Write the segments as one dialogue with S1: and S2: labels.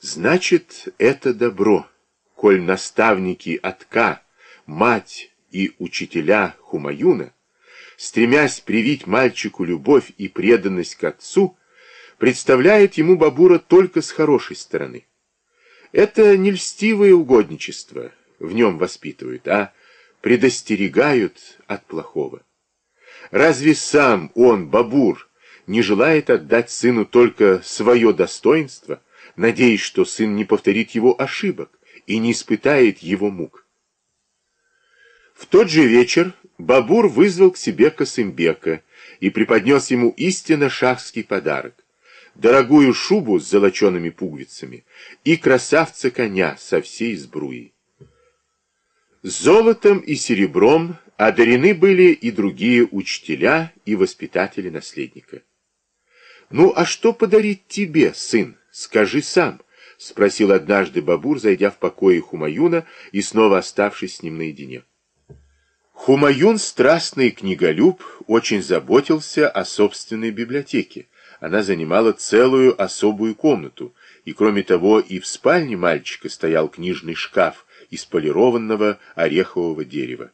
S1: Значит, это добро, коль наставники Атка, мать и учителя Хумаюна, стремясь привить мальчику любовь и преданность к отцу, представляют ему Бабура только с хорошей стороны. Это не льстивое угодничество в нем воспитывают, а предостерегают от плохого. Разве сам он, Бабур, не желает отдать сыну только свое достоинство, надеясь, что сын не повторит его ошибок и не испытает его мук? В тот же вечер Бабур вызвал к себе Косымбека и преподнес ему истинно шахский подарок дорогую шубу с золочеными пуговицами и красавца коня со всей сбруей. Золотом и серебром одарены были и другие учителя и воспитатели наследника. «Ну, а что подарить тебе, сын? Скажи сам», — спросил однажды Бабур, зайдя в покое Хумаюна и снова оставшись с ним наедине. Хумаюн, страстный книголюб, очень заботился о собственной библиотеке, она занимала целую особую комнату, и кроме того и в спальне мальчика стоял книжный шкаф из полированного орехового дерева.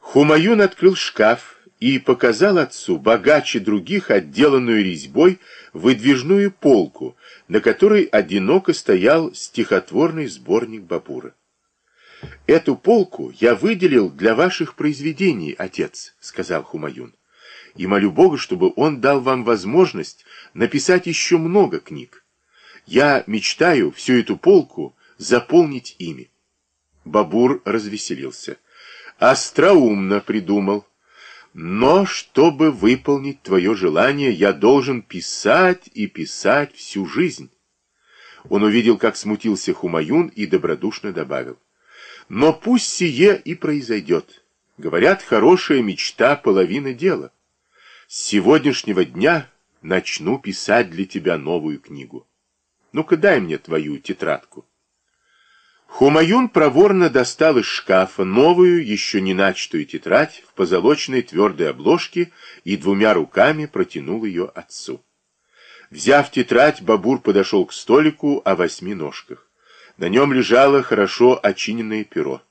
S1: Хумаюн открыл шкаф и показал отцу богаче других отделанную резьбой выдвижную полку, на которой одиноко стоял стихотворный сборник Бабура. «Эту полку я выделил для ваших произведений, отец», — сказал Хумаюн и молю Бога, чтобы Он дал вам возможность написать еще много книг. Я мечтаю всю эту полку заполнить ими. Бабур развеселился. Остроумно придумал. Но, чтобы выполнить твое желание, я должен писать и писать всю жизнь. Он увидел, как смутился Хумаюн и добродушно добавил. Но пусть сие и произойдет. Говорят, хорошая мечта — половина дела. С сегодняшнего дня начну писать для тебя новую книгу. Ну-ка дай мне твою тетрадку. Хумаюн проворно достал из шкафа новую, еще не начатую тетрадь в позолоченной твердой обложке и двумя руками протянул ее отцу. Взяв тетрадь, Бабур подошел к столику о восьми ножках. На нем лежало хорошо очиненное перо.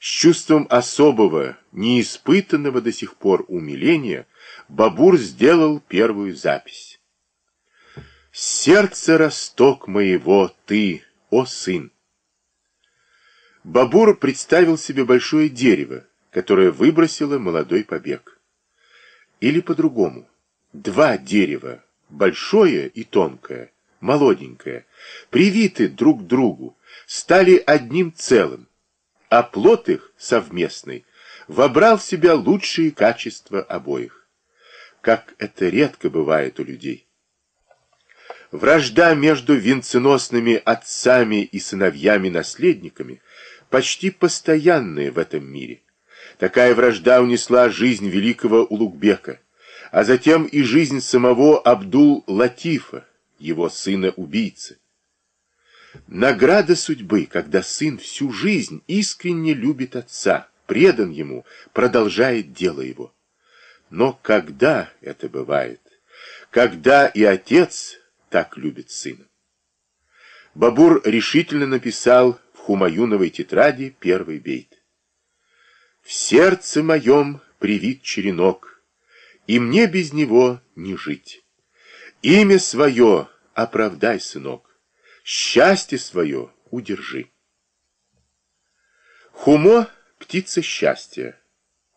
S1: С чувством особого, неиспытанного до сих пор умиления, Бабур сделал первую запись. «Сердце росток моего, ты, о сын!» Бабур представил себе большое дерево, которое выбросило молодой побег. Или по-другому. Два дерева, большое и тонкое, молоденькое, привиты друг к другу, стали одним целым, а плод их совместный вобрал в себя лучшие качества обоих как это редко бывает у людей. Вражда между венценосными отцами и сыновьями-наследниками почти постоянная в этом мире. Такая вражда унесла жизнь великого Улугбека, а затем и жизнь самого Абдул-Латифа, его сына-убийцы. Награда судьбы, когда сын всю жизнь искренне любит отца, предан ему, продолжает дело его. Но когда это бывает? Когда и отец так любит сына? Бабур решительно написал Хумаюновой тетради первый бейт. В сердце моем привит черенок, и мне без него не жить. Имя свое оправдай, сынок, счастье свое удержи. Хумо — птица счастья,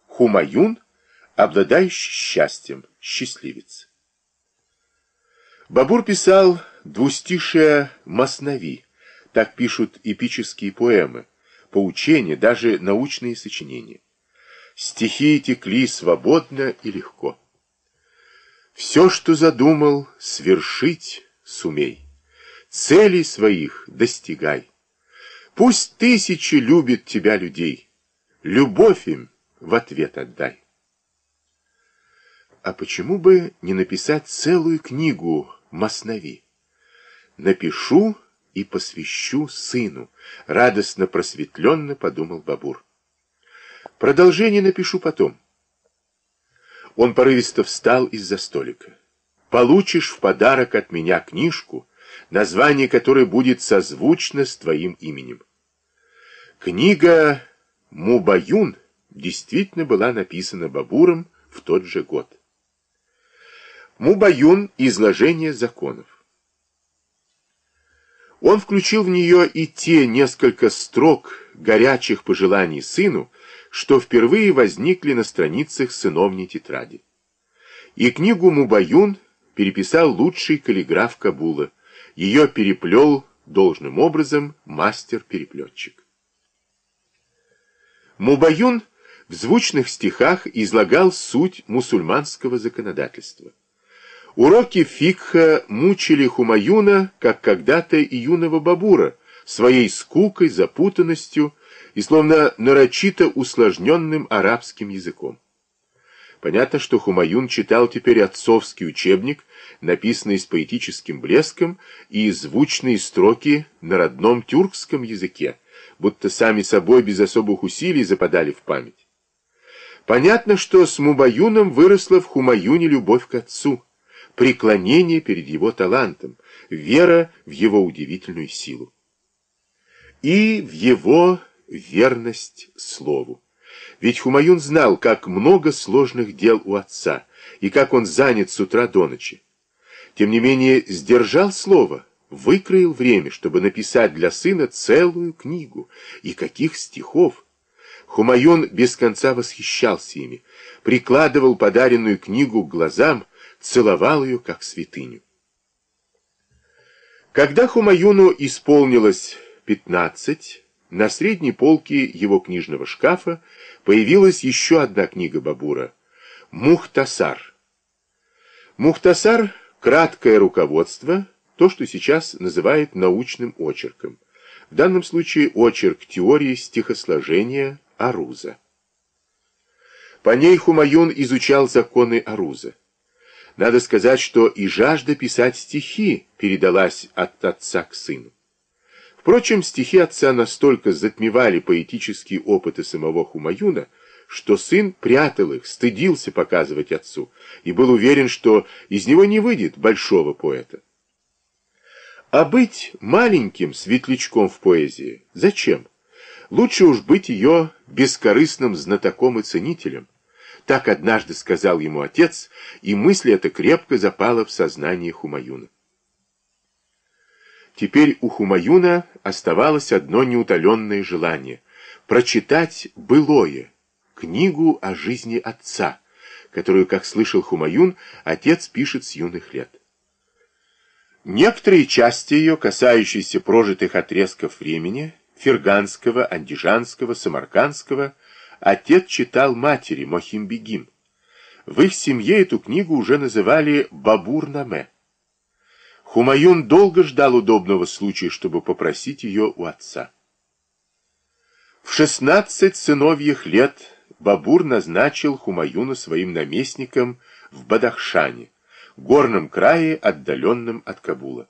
S1: Хумаюн — обладающий счастьем, счастливец. Бабур писал двустишие «Маснави», так пишут эпические поэмы, поучения, даже научные сочинения. Стихи текли свободно и легко. Все, что задумал, свершить сумей. Целей своих достигай. Пусть тысячи любят тебя людей. Любовь им в ответ отдай. А почему бы не написать целую книгу Маснави? Напишу и посвящу сыну, радостно просветленно подумал Бабур. Продолжение напишу потом. Он порывисто встал из-за столика. Получишь в подарок от меня книжку, название которой будет созвучно с твоим именем. Книга «Мубаюн» действительно была написана Бабуром в тот же год. Мубаюн – изложение законов. Он включил в нее и те несколько строк горячих пожеланий сыну, что впервые возникли на страницах сыновней тетради. И книгу Мубаюн переписал лучший каллиграф Кабула. Ее переплел должным образом мастер-переплетчик. Мубаюн в звучных стихах излагал суть мусульманского законодательства. Уроки фикха мучили Хумаюна, как когда-то и юного Бабура, своей скукой, запутанностью и словно нарочито усложненным арабским языком. Понятно, что Хумаюн читал теперь отцовский учебник, написанный с поэтическим блеском, и звучные строки на родном тюркском языке, будто сами собой без особых усилий западали в память. Понятно, что с Мубаюном выросла в Хумаюне любовь к отцу, преклонение перед его талантом, вера в его удивительную силу. И в его верность слову. Ведь Хумаюн знал, как много сложных дел у отца, и как он занят с утра до ночи. Тем не менее, сдержал слово, выкроил время, чтобы написать для сына целую книгу. И каких стихов! Хумаюн без конца восхищался ими, прикладывал подаренную книгу к глазам, целовал ее как святыню. Когда Хумаюну исполнилось пятнадцать, на средней полке его книжного шкафа появилась еще одна книга Бабура — «Мухтасар». «Мухтасар» — краткое руководство, то, что сейчас называют научным очерком. В данном случае очерк теории стихосложения Аруза. По ней Хумаюн изучал законы Аруза. Надо сказать, что и жажда писать стихи передалась от отца к сыну. Впрочем, стихи отца настолько затмевали поэтические опыты самого Хумаюна, что сын прятал их, стыдился показывать отцу и был уверен, что из него не выйдет большого поэта. А быть маленьким светлячком в поэзии зачем? Лучше уж быть ее бескорыстным знатоком и ценителем. Так однажды сказал ему отец, и мысль эта крепко запала в сознание Хумаюна. Теперь у Хумаюна оставалось одно неутоленное желание — прочитать «Былое», книгу о жизни отца, которую, как слышал Хумаюн, отец пишет с юных лет. Некоторые части ее, касающиеся прожитых отрезков времени, ферганского, андижанского, самаркандского, отец читал матери Мохимбегим. В их семье эту книгу уже называли «Бабур-Наме». Хумаюн долго ждал удобного случая, чтобы попросить ее у отца. В шестнадцать сыновьих лет Бабур назначил Хумаюна своим наместником в Бадахшане, горном крае, отдаленном от Кабула.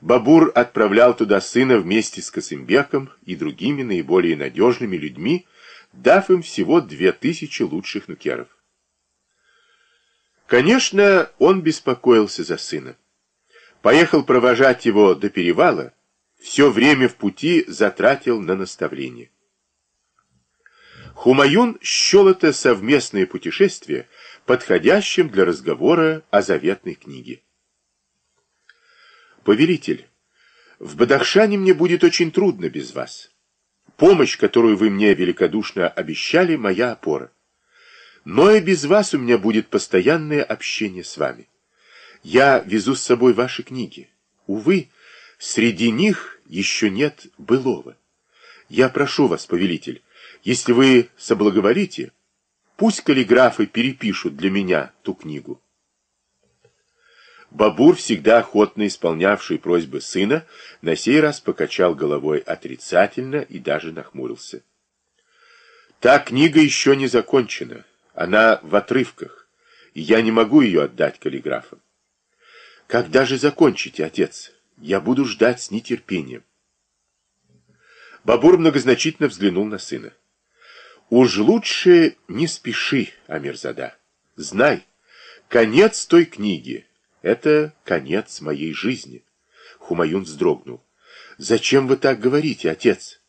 S1: Бабур отправлял туда сына вместе с Касымбеком и другими наиболее надежными людьми, дав им всего две тысячи лучших нукеров. Конечно, он беспокоился за сына. Поехал провожать его до перевала, все время в пути затратил на наставление. Хумаюн счел это совместное путешествие подходящим для разговора о заветной книге. «Повелитель, в Бадахшане мне будет очень трудно без вас. Помощь, которую вы мне великодушно обещали, моя опора. Но и без вас у меня будет постоянное общение с вами». Я везу с собой ваши книги. Увы, среди них еще нет былого. Я прошу вас, повелитель, если вы соблаговолите, пусть каллиграфы перепишут для меня ту книгу. Бабур, всегда охотно исполнявший просьбы сына, на сей раз покачал головой отрицательно и даже нахмурился. Та книга еще не закончена, она в отрывках, и я не могу ее отдать каллиграфам. Когда же закончите, отец? Я буду ждать с нетерпением. Бабур многозначительно взглянул на сына. Уж лучше не спеши, Амирзада. Знай, конец той книги — это конец моей жизни. Хумаюн вздрогнул. «Зачем вы так говорите, отец?»